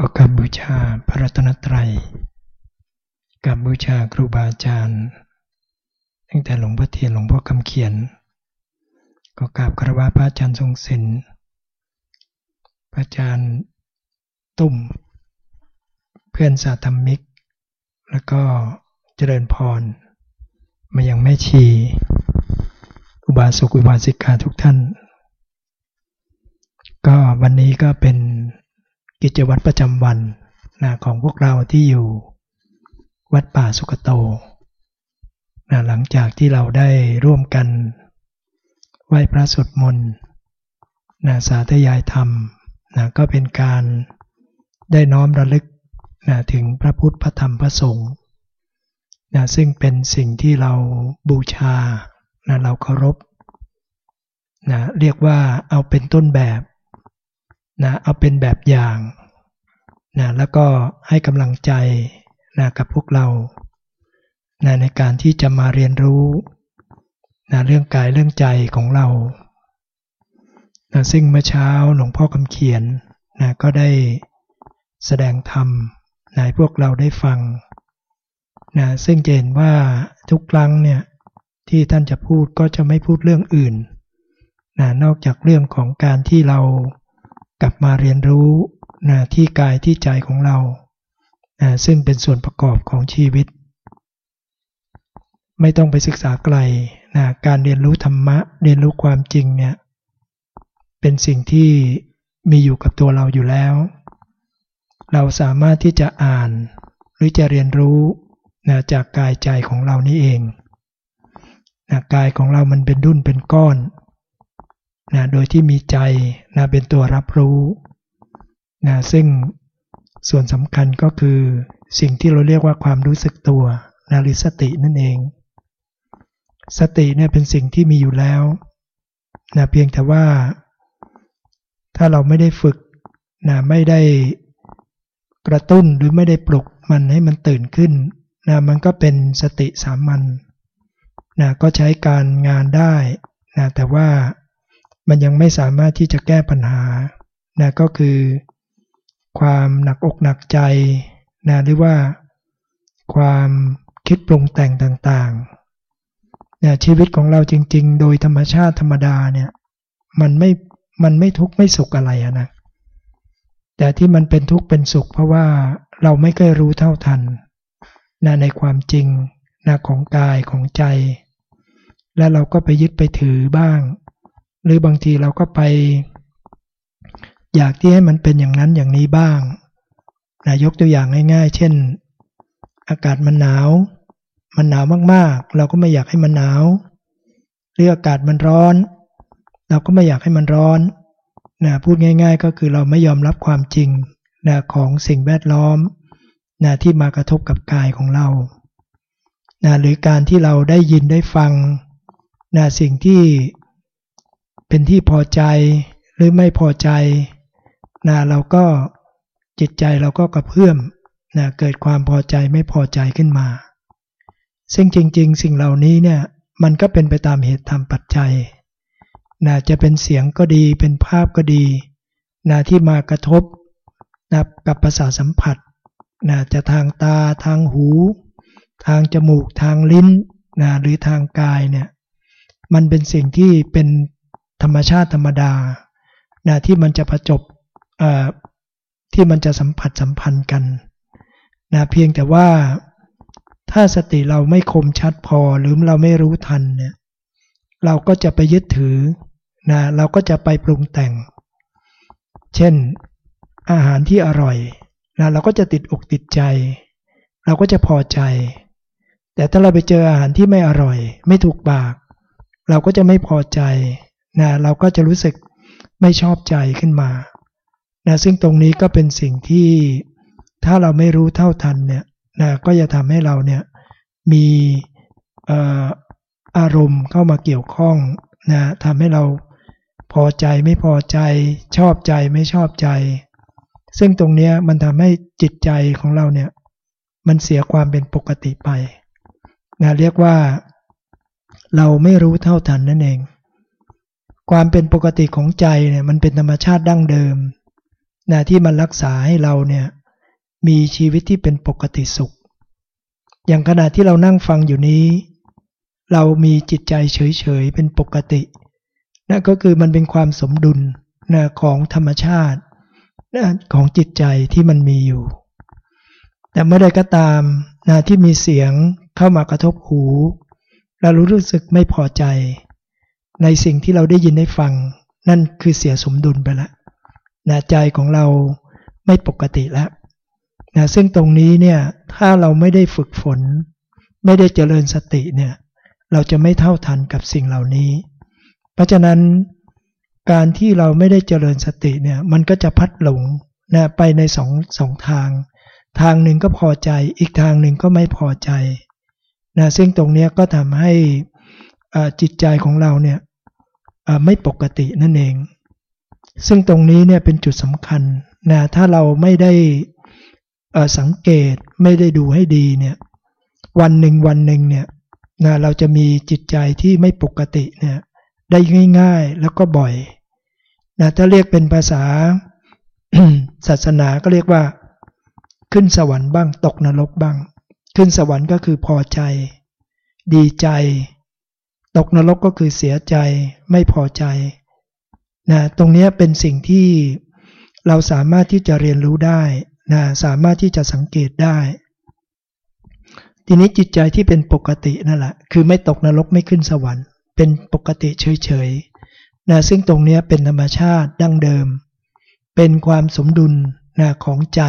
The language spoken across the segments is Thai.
ก็กราบบูชาพระรัตนตรัยกราบบูชาครูบาอาจารย์ตั้งแต่หลวงพ่อเทียนหลวงพ่อคำเขียน ก็กราบคารวะพระอาจารย์ทรงศิลป์พระอาจารย์ตุ่ม เพื่อนสาธมิก แล้วก็เจริญพร มายังแม่ชี อุบาสกอุบาสิกาทุกท่าน ก็วันนี้ก็เป็น กิจวัตรประจำวันนะของพวกเราที่อยู่วัดป่าสุกโตนะหลังจากที่เราได้ร่วมกันไหว้พระสวดมนต์นะสาธยายธรรมนะก็เป็นการได้น้อมระลึกนะถึงพระพุทธพระธรรมพระสงฆ์นะซึ่งเป็นสิ่งที่เราบูชานะเราเคารพนะเรียกว่าเอาเป็นต้นแบบ นะเอาเป็นแบบอย่างนะแล้วก็ให้กำลังใจนะกับพวกเรานะในการที่จะมาเรียนรู้นะเรื่องกายเรื่องใจของเรานะซึ่งเมื่อเช้าหลวงพ่อคำเขียนนะก็ได้แสดงธรรมนะให้พวกเราได้ฟังนะซึ่งจะเห็นว่าทุกครั้งเนี่ยที่ท่านจะพูดก็จะไม่พูดเรื่องอื่นนะนอกจากเรื่องของการที่เรา กลับมาเรียนรู้นะที่กายที่ใจของเรานะซึ่งเป็นส่วนประกอบของชีวิต ไม่ต้องไปศึกษาไกลนะการเรียนรู้ธรรมะ เรียนรู้ความจริงเนี่ยเป็นสิ่งที่มีอยู่กับตัวเราอยู่แล้ว เราสามารถที่จะอ่านหรือจะเรียนรู้นะจากกายใจของเรานี่เองนะกายของเรามันเป็นดุนเป็นก้อน นะโดยที่มีใจนะเป็นตัวรับรู้นะซึ่งส่วนสำคัญก็คือสิ่งที่เราเรียกว่าความรู้สึกตัวนะหรือสตินั่นเอง สติเนี่ยเป็นสิ่งที่มีอยู่แล้วนะเพียงแต่ว่า ถ้าเราไม่ได้ฝึกนะไม่ได้กระตุ้นหรือไม่ได้ปลุกมันให้มันตื่นขึ้นนะมันก็เป็นสติสามัญนะก็ใช้การงานได้นะแต่ว่า มันยังไม่สามารถที่จะแก้ปัญหานะก็คือ ความหนักอกหนักใจนะหรือว่าความคิดปรุงแต่งต่างๆนะชีวิตของเราจริง ๆ โดยธรรมชาติธรรมดาเนี่ยมันไม่มันไม่ทุกข์ไม่สุขอะไรนะแต่ที่มันเป็นทุกข์เป็นสุข เพราะว่าเราไม่เคยรู้เท่าทันนะในความจริงนะของกายของใจ และเราก็ไปยึดไปถือบ้าง หรือบางทีเราก็ไป อยากที่ให้มันเป็นอย่างนั้นอย่างนี้บ้างนะยกตัวอย่างง่าย ๆ เช่น อากาศมันหนาว มันหนาวมากๆ เราก็ไม่อยากให้มันหนาวหรืออากาศมันร้อน เราก็ไม่อยากให้มันร้อนนะพูดง่าย ๆ ก็คือเราไม่ยอมรับความจริงนะของสิ่งแวดล้อมนะที่มากระทบกับกายของเรานะหรือการที่เราได้ยินได้ฟังนะสิ่งที่ เป็นที่พอใจหรือไม่พอใจนะเราก็จิตใจเราก็กระเพื่อมนะเกิดความพอใจไม่พอใจขึ้นมา ซึ่งจริง ๆ สิ่งเหล่านี้เนี่ยมันก็เป็นไปตามเหตุตามปัจจัยนะจะเป็นเสียงก็ดีเป็นภาพก็ดีนะที่มากระทบนะกับประสาทสัมผัสนะจะทางตาทางหู ทางจมูกทางลิ้นนะหรือทางกายเนี่ยมันเป็นสิ่งที่เป็น ธรรมชาติธรรมดานะที่มันจะประจบที่มันจะสัมผัสสัมพันธ์กันนะเพียงแต่ว่าถ้าสติเราไม่คมชัดพอหรือเราไม่รู้ทันเนี่ยเราก็จะไปยึดถือนะเราก็จะไปปรุงแต่ง เช่นอาหารที่อร่อยนะเราก็จะติดอกติดใจ เราก็จะพอใจ แต่ถ้าเราไปเจออาหารที่ไม่อร่อย ไม่ถูกปาก เราก็จะไม่พอใจ นะเราก็จะรู้สึกไม่ชอบใจขึ้นมานะซึ่งตรงนี้ก็เป็นสิ่งที่ถ้าเราไม่รู้เท่าทันเนี่ยนะก็จะทำให้เราเนี่ยมีอารมณ์เข้ามาเกี่ยวข้องนะทำให้เราพอใจไม่พอใจ ชอบใจไม่ชอบใจ ซึ่งตรงนี้มันทำให้จิตใจของเราเนี่ยมันเสียความเป็นปกติไปนะเรียกว่าเราไม่รู้เท่าทันนั่นเอง ความเป็นปกติของใจเนี่ยมันเป็นธรรมชาติดั้งเดิมนะที่มันรักษาให้เราเนี่ยมีชีวิตที่เป็นปกติสุข อย่างขณะที่เรานั่งฟังอยู่นี้ เรามีจิตใจเฉยๆเป็นปกตินั่นก็คือมันเป็นความสมดุลนะของธรรมชาตินะของจิตใจที่มันมีอยู่ แต่เมื่อใดก็ตามนะที่มีเสียงเข้ามากระทบหู เรารู้สึกไม่พอใจ ในสิ่งที่เราได้ยินได้ฟัง นั่นคือเสียสมดุลไปแล้วนะใจของเราไม่ปกติแล้วนะซึ่งตรงนี้เนี่ยถ้าเราไม่ได้ฝึกฝน ไม่ได้เจริญสติเนี่ยเราจะไม่เท่าทันกับสิ่งเหล่านี้ เพราะฉะนั้นการที่เราไม่ได้เจริญสติเนี่ยมันก็จะพัดหลงนะไปในสองสองทาง ทางหนึ่งก็พอใจอีกทางหนึ่งก็ไม่พอใจนะซึ่งตรงนี้ก็ทำให้จิตใจของเราเนี่ย ไม่ปกตินั่นเอง ซึ่งตรงนี้เนี่ยเป็นจุดสำคัญนะถ้าเราไม่ได้สังเกตไม่ได้ดูให้ดีเนี่ยวันหนึ่งวันหนึ่งเนี่ยนะเราจะมีจิตใจที่ไม่ปกติเนี่ยได้ง่ายๆแล้วก็บ่อยนะถ้าเรียกเป็นภาษาศาสนาก็เรียกว่า ขึ้นสวรรค์บ้างตกนรกบ้าง ขึ้นสวรรค์ก็คือพอใจ ดีใจ ตกนรกก็คือเสียใจไม่พอใจนะตรงนี้เป็นสิ่งที่เราสามารถที่จะเรียนรู้ได้นะสามารถที่จะสังเกตได้ ทีนี้จิตใจที่เป็นปกตินั่นแหละคือไม่ตกนรกไม่ขึ้นสวรรค์ เป็นปกติเฉยๆนะซึ่งตรงนี้เป็นธรรมชาติดั้งเดิม เป็นความสมดุลนะของใจ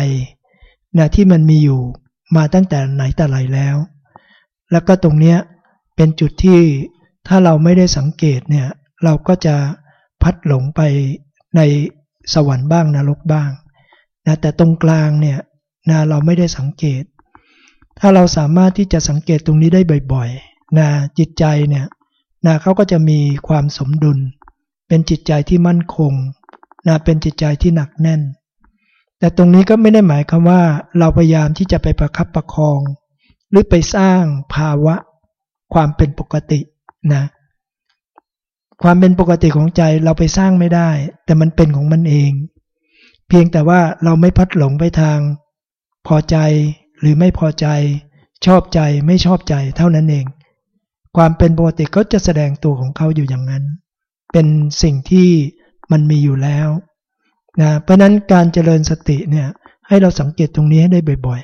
นะที่มันมีอยู่มาตั้งแต่ไหนแต่ไรแล้ว แล้วก็ตรงนี้เป็นจุดที่ ถ้าเราไม่ได้สังเกตเนี่ยเราก็จะพัดหลงไปในสวรรค์บ้างนรกบ้างนะแต่ตรงกลางเนี่ยนะเราไม่ได้สังเกต ถ้าเราสามารถที่จะสังเกตตรงนี้ได้บ่อยๆนะจิตใจเนี่ยนะเขาก็จะมีความสมดุล เป็นจิตใจที่มั่นคงนะเป็นจิตใจที่หนักแน่น แต่ตรงนี้ก็ไม่ได้หมายความว่า เราพยายามที่จะไปประคับประคอง หรือไปสร้างภาวะความเป็นปกติ นะความเป็นปกติของใจเราไปสร้างไม่ได้ แต่มันเป็นของมันเอง เพียงแต่ว่าเราไม่พัดหลงไปทาง พอใจหรือไม่พอใจ ชอบใจไม่ชอบใจเท่านั้นเอง ความเป็นปกติก็จะแสดงตัวของเขาอยู่อย่างนั้น เป็นสิ่งที่มันมีอยู่แล้วนะเพราะนั้นการเจริญสติเนี่ยให้เราสังเกตตรงนี้ให้ได้บ่อย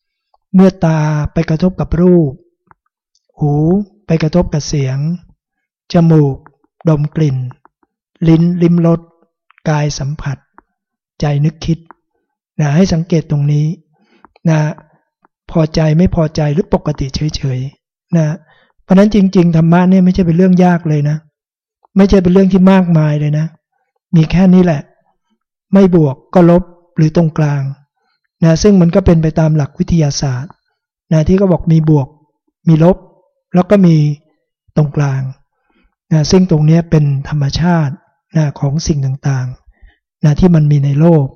ๆ เมื่อตาไปกระทบกับรูป หู ไปกระทบกับเสียง จมูก ดมกลิ่น ลิ้นลิ้มรสกายสัมผัส ใจนึกคิดนะให้สังเกตตรงนี้นะพอใจไม่พอใจหรือปกติเฉยๆนะเพราะนั้นจริง ๆธรรมะเนี่ยไม่ใช่เป็นเรื่องยากเลยนะ ไม่ใช่เป็นเรื่องที่มากมายเลยนะ มีแค่นี้แหละ ไม่บวกก็ลบหรือตรงกลางนะซึ่งมันก็เป็นไปตามหลักวิทยาศาสตร์นะที่ก็บอกมีบวก มีลบ แล้วก็มีตรงกลางนะซึ่งตรงนี้เป็นธรรมชาตินะของสิ่งต่างๆนะที่มันมีในโลก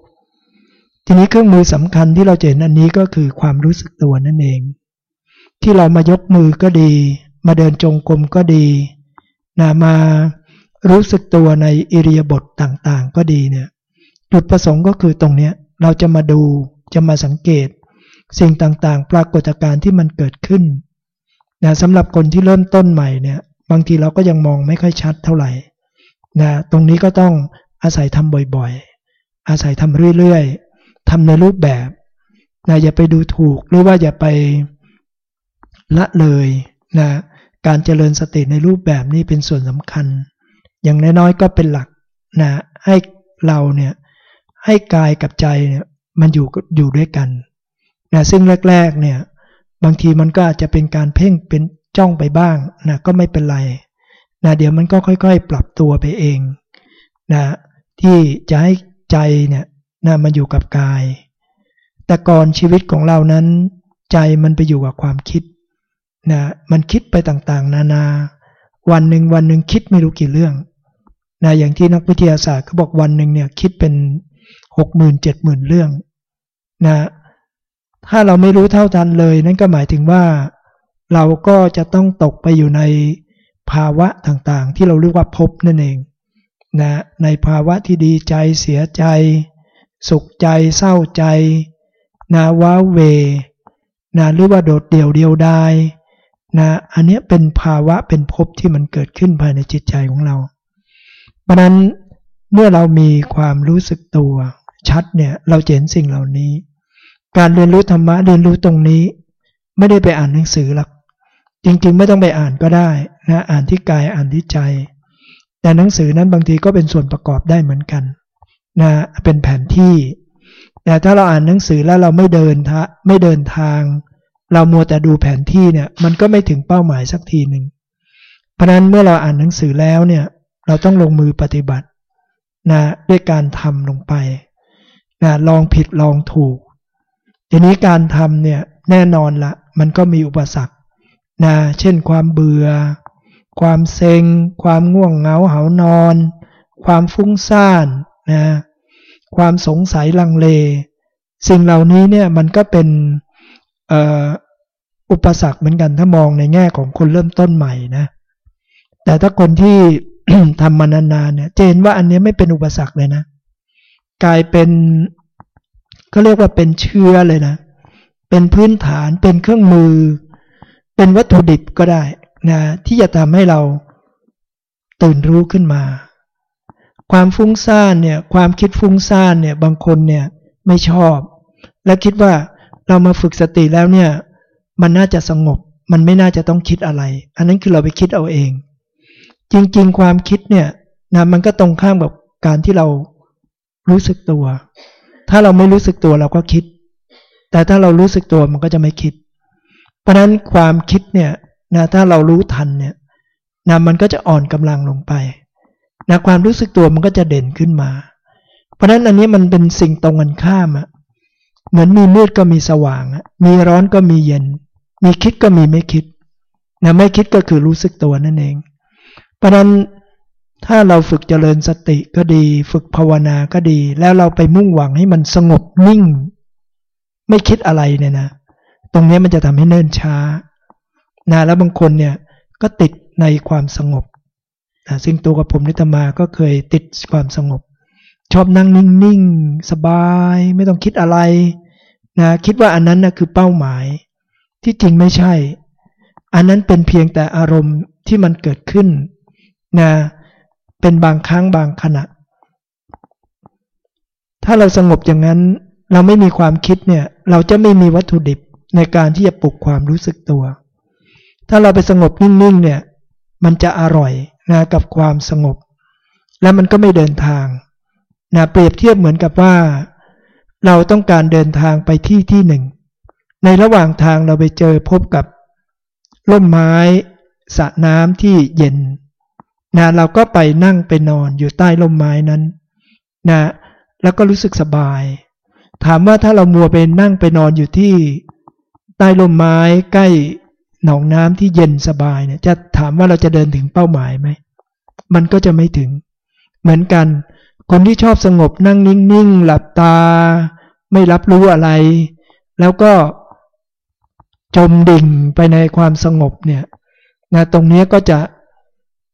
ทีนี้เครื่องมือสำคัญที่เราเห็นอันนี้ก็คือความรู้สึกตัวนั่นเอง ที่เรามายกมือก็ดี มาเดินจงกรมก็ดีนะมารู้สึกตัวในอิริยาบถต่างๆ ก็ดีเนี่ยจุดประสงค์ก็คือตรงนี้เราจะมาดูจะมาสังเกต สิ่งต่างๆ ปรากฏการณ์ที่มันเกิดขึ้น นะสำหรับคนที่เริ่มต้นใหม่เนี่ยบางทีเราก็ยังมองไม่ค่อยชัดเท่าไหร่นะตรงนี้ก็ต้องอาศัยทำบ่อยๆ อาศัยทำเรื่อยๆทำในรูปแบบนะอย่าไปดูถูกหรือว่าอย่าไปละเลยนะการเจริญสติในรูปแบบนี้เป็นส่วนสำคัญ อย่างน้อยๆก็เป็นหลักนะให้เราเนี่ยให้กายกับใจเนี่ยมันอยู่อยู่ด้วยกันนะซึ่งแรกๆเนี่ย บางทีมันก็อาจจะเป็นการเพ่งเป็นจ้องไปบ้างนะก็ไม่เป็นไรนะเดี๋ยวมันก็ค่อยๆ ปรับตัวไปเองนะที่จะให้ใจเนี่ยนะมาอยู่กับกาย แต่ก่อนชีวิตของเรานั้น ใจมันไปอยู่กับความคิดนะมันคิดไปต่างๆ นานา วันหนึ่งวันหนึ่งคิดไม่รู้กี่เรื่องนะอย่างที่นักวิทยาศาสตร์เขาบอกวันหนึ่งเนี่ยคิดเป็นหกหมื่นเจ็ดหมื่นเรื่องนะ ถ้าเราไม่รู้เท่าทันเลย นั่นก็หมายถึงว่า เราก็จะต้องตกไปอยู่ในภาวะต่างๆ ที่เราเรียกว่าพบนั่นเองนะในภาวะที่ดีใจเสียใจ สุขใจเศร้าใจนะว้าเวนะหรือว่าโดดเดี่ยวเดียวดายนะอันนี้เป็นภาวะเป็นภพที่มันเกิดขึ้นภายในจิตใจของเรา เพราะนั้นเมื่อเรามีความรู้สึกตัวชัดเนี่ยเราเห็นสิ่งเหล่านี้ การเรียนรู้ธรรมะเรียนรู้ตรงนี้ ไม่ได้ไปอ่านหนังสือหรอกจริงๆ ไม่ต้องไปอ่านก็ได้นะอ่านที่กายอ่านที่ใจ แต่หนังสือนั้นบางทีก็เป็นส่วนประกอบได้เหมือนกันนะเป็นแผนที่ แต่ถ้าเราอ่านหนังสือแล้วเราไม่เดินทะไม่เดินทาง เรามัวแต่ดูแผนที่เนี่ยมันก็ไม่ถึงเป้าหมายสักทีหนึ่งเพราะนั้นเมื่อเราอ่านหนังสือแล้วเนี่ยเราต้องลงมือปฏิบัตินะด้วยการทำลงไปนะลองผิดลองถูก ทีนี้การทำเนี่ยแน่นอนละมันก็มีอุปสรรคนะเช่นความเบื่อ ความเซ็ง ความง่วงเหงาเหานอน ความฟุ้งซ่านนะความสงสัยลังเล สิ่งเหล่านี้เนี่ยมันก็เป็นอุปสรรคเหมือนกันถ้ามองในแง่ของคนเริ่มต้นใหม่นะแต่ถ้าคนที่ทำมานานๆเนี่ยเจนว่าอันนี้ไม่เป็นอุปสรรคเลยนะ กลายเป็น เขาเรียกว่าเป็นเชื้อเลยนะ เป็นพื้นฐานเป็นเครื่องมือ เป็นวัตถุดิบก็ได้นะที่จะทำให้เราตื่นรู้ขึ้นมา ความฟุ้งซ่านเนี่ยความคิดฟุ้งซ่านเนี่ยบางคนเนี่ยไม่ชอบ และคิดว่าเรามาฝึกสติแล้วเนี่ยมันน่าจะสงบมันไม่น่าจะต้องคิดอะไร อันนั้นคือเราไปคิดเอาเอง จริงๆ ความคิดเนี่ยนะมันก็ตรงข้ามกับการที่เรารู้สึกตัว ถ้าเราไม่รู้สึกตัวเราก็คิด แต่ถ้าเรารู้สึกตัวมันก็จะไม่คิด เพราะนั้นความคิดเนี่ยนะถ้าเรารู้ทันเนี่ยนะมันก็จะอ่อนกำลังลงไปนะความรู้สึกตัวมันก็จะเด่นขึ้นมา เพราะนั้นอันนี้มันเป็นสิ่งตรงกันข้ามอะเหมือนมีมืดก็มีสว่างอะมีร้อนก็มีเย็น มีคิดก็มีไม่คิดนะไม่คิดก็คือรู้สึกตัวนั่นเอง เพราะนั้น ถ้าเราฝึกเจริญสติก็ดี ฝึกภาวนาก็ดี แล้วเราไปมุ่งหวังให้มันสงบนิ่ง ไม่คิดอะไรเนี่ยนะ ตรงนี้มันจะทำให้เนิ่นช้านะแล้วบางคนเนี่ยก็ติดในความสงบนะซึ่งตัวกับผมนิตมาก็เคยติดความสงบ ชอบนั่งนิ่งๆ สบาย ไม่ต้องคิดอะไรนะคิดว่าอันนั้นนะคือเป้าหมาย ที่จริงไม่ใช่ อันนั้นเป็นเพียงแต่อารมณ์ที่มันเกิดขึ้นนะ เป็นบางครั้งบางขณะ ถ้าเราสงบอย่างนั้นเราไม่มีความคิดเนี่ย เราจะไม่มีวัตถุดิบในการที่จะปลุกความรู้สึกตัว ถ้าเราไปสงบนิ่งๆเนี่ย มันจะอร่อยนะกับความสงบ และมันก็ไม่เดินทางนะเปรียบเทียบเหมือนกับว่า เราต้องการเดินทางไปที่ที่หนึ่ง ในระหว่างทางเราไปเจอพบกับร่มไม้สระน้ำที่เย็น นะเราก็ไปนั่งไปนอนอยู่ใต้ร่มไม้นั้นนะแล้วก็รู้สึกสบาย ถามว่าถ้าเรามัวไปนั่งไปนอนอยู่ที่ใต้ร่มไม้ใกล้หนองน้ำที่เย็นสบายเนี่ยจะถามว่าเราจะเดินถึงเป้าหมายไหม มันก็จะไม่ถึง เหมือนกัน คนที่ชอบสงบนั่งนิ่งๆ หลับตา ไม่รับรู้อะไร แล้วก็จมดิ่งไปในความสงบเนี่ยนะตรงนี้ก็จะ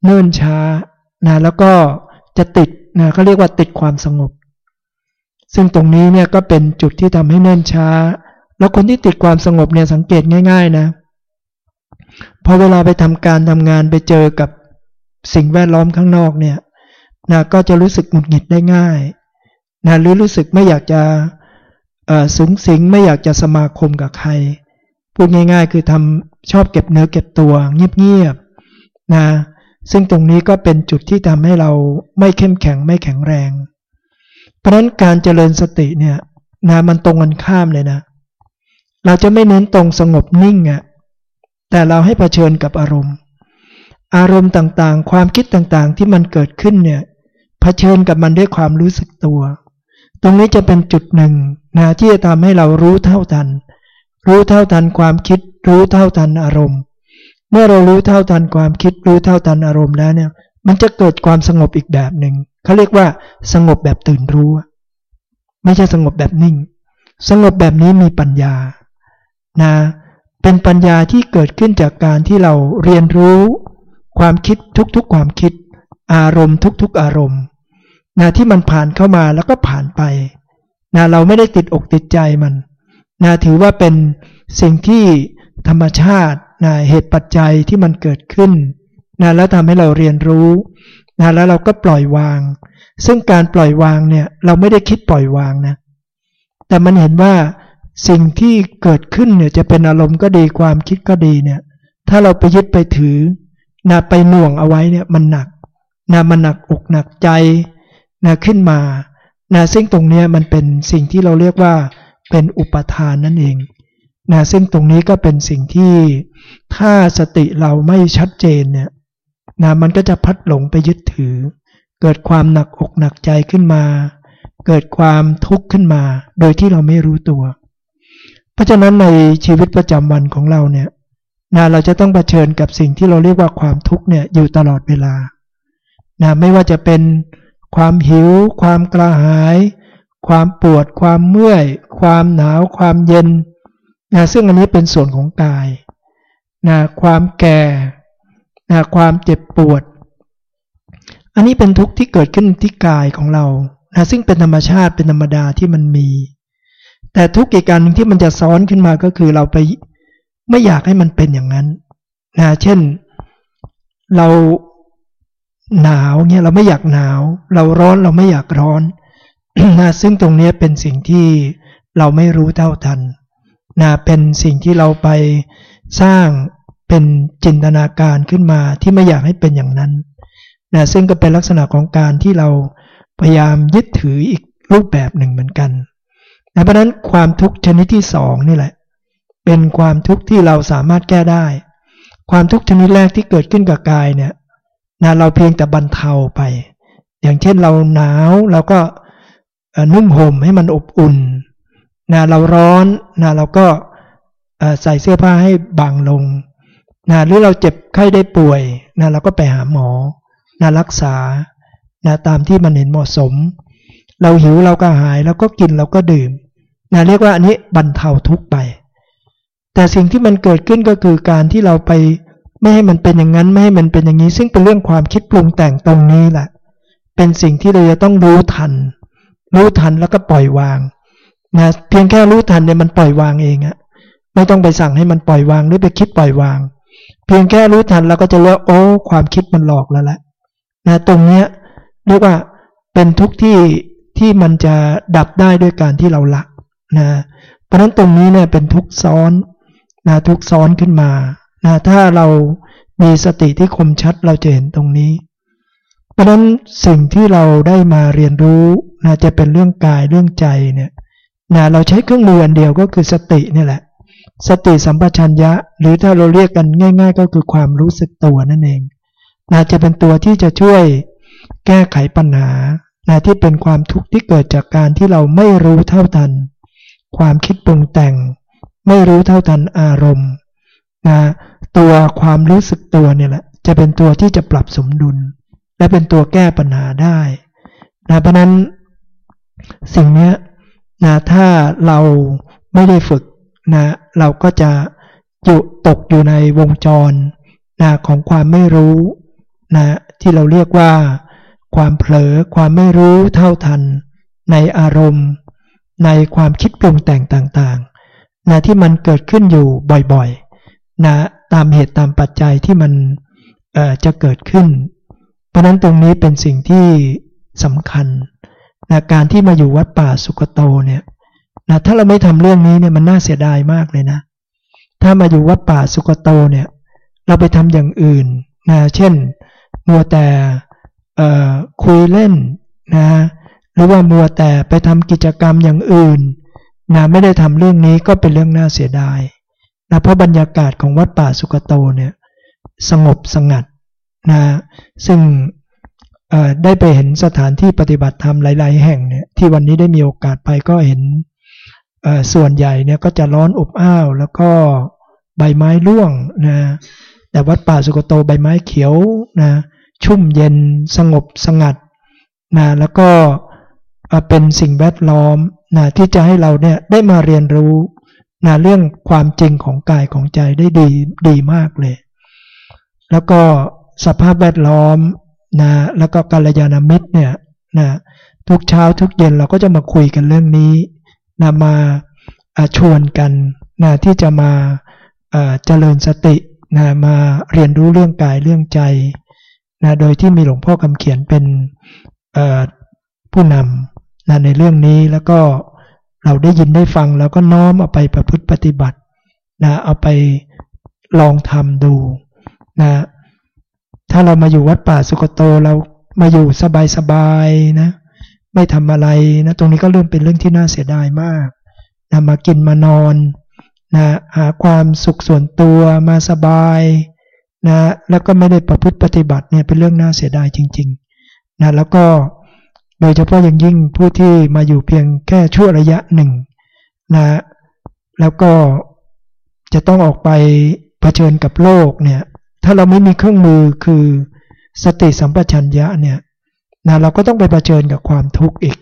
เนิ่นช้านะแล้วก็จะติดนะเขาเรียกว่าติดความสงบ ซึ่งตรงนี้เนี่ยก็เป็นจุดที่ทำให้เนิ่นช้า แล้วคนที่ติดความสงบเนี่ยสังเกตง่าย ๆนะพอเวลาไปทำการทำงานไปเจอกับสิ่งแวดล้อมข้างนอกเนี่ยนะก็จะรู้สึกหงุดหงิดได้ง่ายนะหรือรู้สึกไม่อยากจะสูงสิงไม่อยากจะสมาคมกับใคร พูดง่าย ๆ คือทำชอบเก็บเนื้อเก็บตัวเงียบๆนะ ซึ่งตรงนี้ก็เป็นจุดที่ทำให้เราไม่เข้มแข็งไม่แข็งแรง เพราะนั้นการเจริญสติเนี่ยนะมันตรงกันข้ามเลยนะ เราจะไม่เน้นตรงสงบนิ่งอะ่ะแต่เราให้เผชิญกับอารมณ์ อารมณ์ต่างๆ ความคิดต่างๆที่มันเกิดขึ้นเนี่ยเผชิญกับมันด้วยความรู้สึกตัว ตรงนี้จะเป็นจุดหนึ่งนะที่จะทำให้เรารู้เท่าทัน รู้เท่าทันความคิด รู้เท่าทันอารมณ์ มื่อเรารู้เท่าทันความคิดรู้เท่าทันอารมณ์แล้วเนี่ย มันจะเกิดความสงบอีกแบบหนึ่งเขาเรียกว่าสงบแบบตื่นรู้ ไม่ใช่สงบแบบนิ่ง สงบแบบนี้มีปัญญานะเป็นปัญญาที่เกิดขึ้นจากการที่เราเรียนรู้ความคิดทุกๆความคิด อารมณ์ทุกๆอารมณ์นะที่มันผ่านเข้ามาแล้วก็ผ่านไปนะเราไม่ได้ติดอกติดใจมันนะถือว่าเป็นสิ่งที่ ธรรมชาตินะเหตุปัจจัยที่มันเกิดขึ้นนะแล้วทำให้เราเรียนรู้นะแล้วเราก็ปล่อยวาง ซึ่งการปล่อยวางเนี่ยเราไม่ได้คิดปล่อยวางนะแต่มันเห็นว่าสิ่งที่เกิดขึ้นเนี่ยจะเป็นอารมณ์ก็ดีความคิดก็ดีเนี่ยถ้าเราไปยึดไปถือนะไปหน่วงเอาไว้เนี่ยมันหนักนะมันหนักอกหนักใจนะขึ้นมานะซึ่งตรงนี้มันเป็นสิ่งที่เราเรียกว่าเป็นอุปทานนั่นเอง นะซึ่งตรงนี้ก็เป็นสิ่งที่ถ้าสติเราไม่ชัดเจนเนี่ยนะมันก็จะพัดหลงไปยึดถือ เกิดความหนักอกหนักใจขึ้นมา เกิดความทุกข์ขึ้นมา โดยที่เราไม่รู้ตัว เพราะฉะนั้นในชีวิตประจำวันของเราเนี่ยนะเราจะต้องเผชิญกับสิ่งที่เราเรียกว่าความทุกข์เนี่ยอยู่ตลอดเวลานะไม่ว่าจะเป็นความหิว ความกระหาย ความปวด ความเมื่อย ความหนาว ความเย็น นะซึ่งอันนี้เป็นส่วนของกายนะความแก่นะความเจ็บปวด อันนี้เป็นทุกข์ที่เกิดขึ้นที่กายของเรานะซึ่งเป็นธรรมชาติเป็นธรรมดาที่มันมี แต่ทุกข์อีกการหนึ่งที่มันจะซ้อนขึ้นมาก็คือเราไปไม่อยากให้มันเป็นอย่างนั้นนะเช่นเราหนาวเนี่ยเราไม่อยากหนาว เราร้อนเราไม่อยากร้อนนะซึ่งตรงนี้เป็นสิ่งที่เราไม่รู้เท่าทัน นะเป็นสิ่งที่เราไปสร้างเป็นจินตนาการขึ้นมาที่ไม่อยากให้เป็นอย่างนั้นนะซึ่งก็เป็นลักษณะของการที่เราพยายามยึดถืออีกรูปแบบหนึ่งเหมือนกันนะเพราะนั้นความทุกข์ชนิดที่สองนี่แหละ เป็นความทุกข์ที่เราสามารถแก้ได้ ความทุกข์ชนิดแรกที่เกิดขึ้นกับกายเนี่ยนะเราเพียงแต่บรรเทาไป อย่างเช่นเราหนาวเราก็นุ่มห่มให้มันอบอุ่น นะเราร้อนนะเราก็ใส่เสื้อผ้าให้บางลงนะหรือเราเจ็บไข้ได้ป่วยนะเราก็ไปหาหมอนะรักษานะตามที่มันเห็นเหมาะสม เราหิวเราก็หายแล้วก็กินเราก็ดื่มนะเรียกว่าอันนี้บรรเทาทุกไป แต่สิ่งที่มันเกิดขึ้นก็คือการที่เราไปไม่ให้มันเป็นอย่างนั้นไม่ให้มันเป็นอย่างนี้ ซึ่งเป็นเรื่องความคิดปรุงแต่งตรงนี้แหละเป็นสิ่งที่เราจะต้องรู้ทัน รู้ทันแล้วก็ปล่อยวาง นะเพียงแค่รู้ทันเนี่ยมันปล่อยวางเองอะไม่ต้องไปสั่งให้มันปล่อยวางหรือไปคิดปล่อยวาง เพียงแค่รู้ทันเราก็จะเลือกโอ้ความคิดมันหลอกแล้วแหละนะตรงเนี้ยเรียกว่าเป็นทุกที่ที่มันจะดับได้ด้วยการที่เราละนะเพราะนั้นตรงนี้เนี่ยเป็นทุกซ้อนนะทุกซ้อนขึ้นมานะถ้าเรามีสติที่คมชัดเราจะเห็นตรงนี้ เพราะนั้นสิ่งที่เราได้มาเรียนรู้นะจะเป็นเรื่องกายเรื่องใจเนี่ย นะเราใช้เครื่องมืออันเดียวก็คือสตินี่แหละ สติสัมปชัญญะ หรือถ้าเราเรียกกันง่าย ๆ ก็คือความรู้สึกตัวนั่นเองนะจะเป็นตัวที่จะช่วยแก้ไขปัญหานะที่เป็นความทุกข์ที่เกิดจากการที่เราไม่รู้เท่าทัน ความคิดปรุงแต่ง ไม่รู้เท่าทันอารมณ์นะตัวความรู้สึกตัวเนี่ยแหละ จะเป็นตัวที่จะปรับสมดุล และเป็นตัวแก้ปัญหาได้นะเพราะนั้นสิ่งนี้ นะถ้าเราไม่ได้ฝึกนะเราก็จะอยู่ตกอยู่ในวงจรนะของความไม่รู้นะที่เราเรียกว่า ความเผลอความไม่รู้เท่าทัน ในอารมณ์ ในความคิดปรุงแต่งต่างๆนะที่มันเกิดขึ้นอยู่บ่อยๆนะตามเหตุตามปัจจัยที่มันจะเกิดขึ้น เพราะนั้นตรงนี้เป็นสิ่งที่สำคัญ นะการที่มาอยู่วัดป่าสุกโตเนี่ยนะถ้าเราไม่ทำเรื่องนี้เนี่ยมันน่าเสียดายมากเลยนะ ถ้ามาอยู่วัดป่าสุกโตเนี่ยเราไปทำอย่างอื่นนะเช่น มัวแต่คุยเล่นนะหรือว่ามัวแต่ไปทำกิจกรรมอย่างอื่นนะไม่ได้ทำเรื่องนี้ก็เป็นเรื่องน่าเสียดายนะเพราะบรรยากาศของวัดป่าสุกโตเนี่ยสงบสงัดนะซึ่ง ได้ไปเห็นสถานที่ปฏิบัติธรรมหลาย ๆ แห่งเนี่ยที่วันนี้ได้มีโอกาสไปก็เห็นส่วนใหญ่เนี่ยก็จะร้อนอบอ้าว แล้วก็ใบไม้ร่วงนะแต่วัดป่าสุกโตใบไม้เขียวนะชุ่มเย็นสงบสงัดนะแล้วก็เป็นสิ่งแวดล้อมนะที่จะให้เราเนี่ยได้มาเรียนรู้นะเรื่องความจริงของกายของใจได้ดีดีมากเลย แล้วก็สภาพแวดล้อม นะแล้วก็กัลยาณมิตรเนี่ยนะทุกเช้าทุกเย็นเราก็จะมาคุยกันเรื่องนี้นะมาชวนกันนะที่จะมาเจริญสตินะมาเรียนรู้เรื่องกายเรื่องใจนะโดยที่มีหลวงพ่อคำเขียนเป็นผู้นำนะในเรื่องนี้แล้วก็เราได้ยินได้ฟังแล้วก็น้อมเอาไปประพฤติปฏิบัตินะเอาไปลองทำดูนะ ถ้าเรามาอยู่วัดป่าสุกโตเรามาอยู่สบายๆนะ ไม่ทำอะไรนะ ตรงนี้ก็เริ่มเป็นเรื่องที่น่าเสียดายมากนะมากินมานอนนะหาความสุขส่วนตัวมาสบายนะแล้วก็ไม่ได้ประพฤติปฏิบัติเนี่ยเป็นเรื่องน่าเสียดายจริงๆนะแล้วก็โดยเฉพาะอย่างยิ่งผู้ที่มาอยู่เพียงแค่ชั่วระยะหนึ่งนะแล้วก็จะต้องออกไปเผชิญกับโลกเนี่ย ถ้าเราไม่มีเครื่องมือคือสติสัมปชัญญะเนี่ยนะเราก็ต้องไปเผชิญกับความทุกข์อีก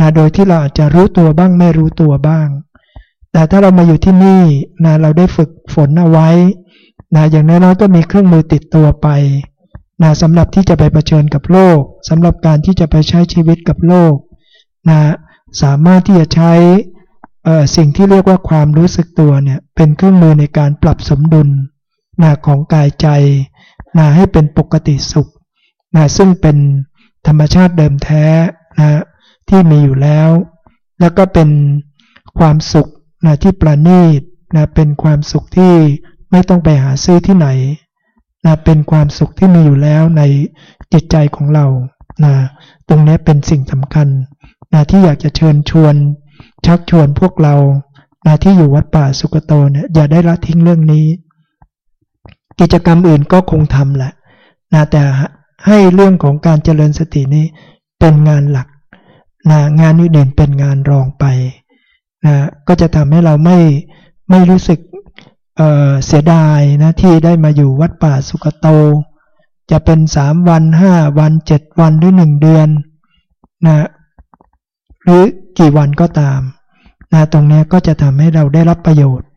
นะโดยที่เราอาจจะรู้ตัวบ้างไม่รู้ตัวบ้าง แต่ถ้าเรามาอยู่ที่นี่นะเราได้ฝึกฝนเอาไว้นะอย่างน้อยๆก็มีเครื่องมือติดตัวไปนะสำหรับที่จะไปเผชิญกับโลกสำหรับการที่จะไปใช้ชีวิตกับโลกนะสามารถที่จะใช้สิ่งที่เรียกว่าความรู้สึกตัวเนี่ยเป็นเครื่องมือในการปรับสมดุล นะของกายใจนะให้เป็นปกติสุขนะซึ่งเป็นธรรมชาติเดิมแท้นะที่มีอยู่แล้ว แล้วก็เป็นความสุขนะที่ประณีตนะเป็นความสุขที่ไม่ต้องไปหาซื้อที่ไหนนะเป็นความสุขที่มีอยู่แล้วในจิตใจของเรานะตรงนี้เป็นสิ่งสำคัญนะที่อยากจะเชิญชวน ชักชวนพวกเรานะที่อยู่วัดป่าสุกโตเนี่ยอย่าได้ละทิ้งเรื่องนี้ กิจกรรมอื่นก็คงทำแหละนะแต่ให้เรื่องของการเจริญสตินี้เป็นงานหลักนะงานอื่นเป็นงานรองไปนะก็จะทำให้เราไม่ไม่รู้สึกเเสียดายนะที่ได้มาอยู่วัดป่าสุกโต จะเป็นสามวันห้าวันเจ็ดวันหรือหนึ่งเดือนนะหรือกี่วันก็ตามนะตรงนี้ก็จะทำให้เราได้รับประโยชน์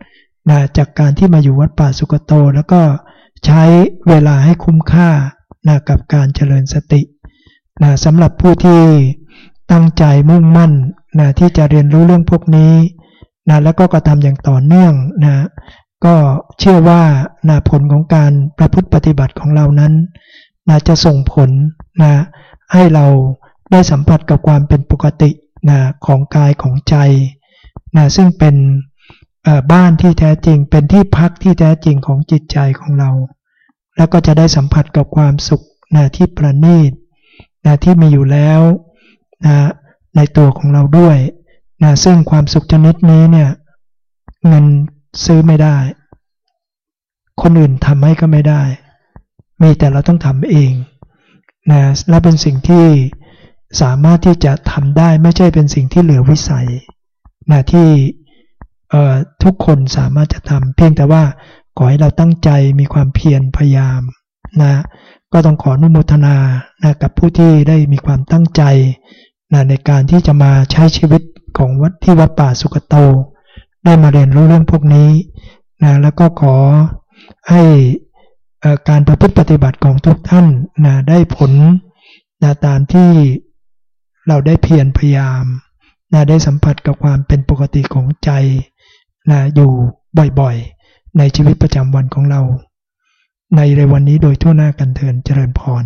นะจากการที่มาอยู่วัดป่าสุกโต แล้วก็ ใช้เวลาให้คุ้มค่านะกับการเจริญสตินะสำหรับผู้ที่ตั้งใจมุ่งมั่นนะที่จะเรียนรู้เรื่องพวกนี้นะแล้วก็กระทำอย่างต่อเนื่องนะก็เชื่อว่านะผลของการประพฤติปฏิบัติของเรานั้นนะจะส่งผลนะให้เราได้สัมผัสกับความเป็นปกตินะของกายของใจนะซึ่งเป็นบ้านที่แท้จริงเป็นที่พักที่แท้จริงของจิตใจของเรา แล้วก็จะได้สัมผัสกับความสุขนะที่ประณีตนะที่มีอยู่แล้วนะในตัวของเราด้วยนะซึ่งความสุขชนิดนี้เนี่ยเงินซื้อไม่ได้ คนอื่นทำให้ก็ไม่ได้ มีแต่เราต้องทำเองนะและเป็นสิ่งที่สามารถที่จะทำได้ไม่ใช่เป็นสิ่งที่เหลือวิสัยนะที่ทุกคนสามารถจะทำเพียงแต่ว่า ขอให้เราตั้งใจมีความเพียรพยายามนะก็ต้องขออนุโมทนานะกับผู้ที่ได้มีความตั้งใจนะในการที่จะมาใช้ชีวิตของวัดที่วัดป่าสุกโต ได้มาเรียนรู้เรื่องพวกนี้นะแล้วก็ขอให้การประพฤติปฏิบัติของทุกท่านนะได้ผลนะตามที่เราได้เพียรพยายามนะได้สัมผัสกับความเป็นปกติของใจนะอยู่บ่อยๆ ในชีวิตประจำวันของเรา ในในวันนี้โดยทั่วหน้ากันเทินเจริญพร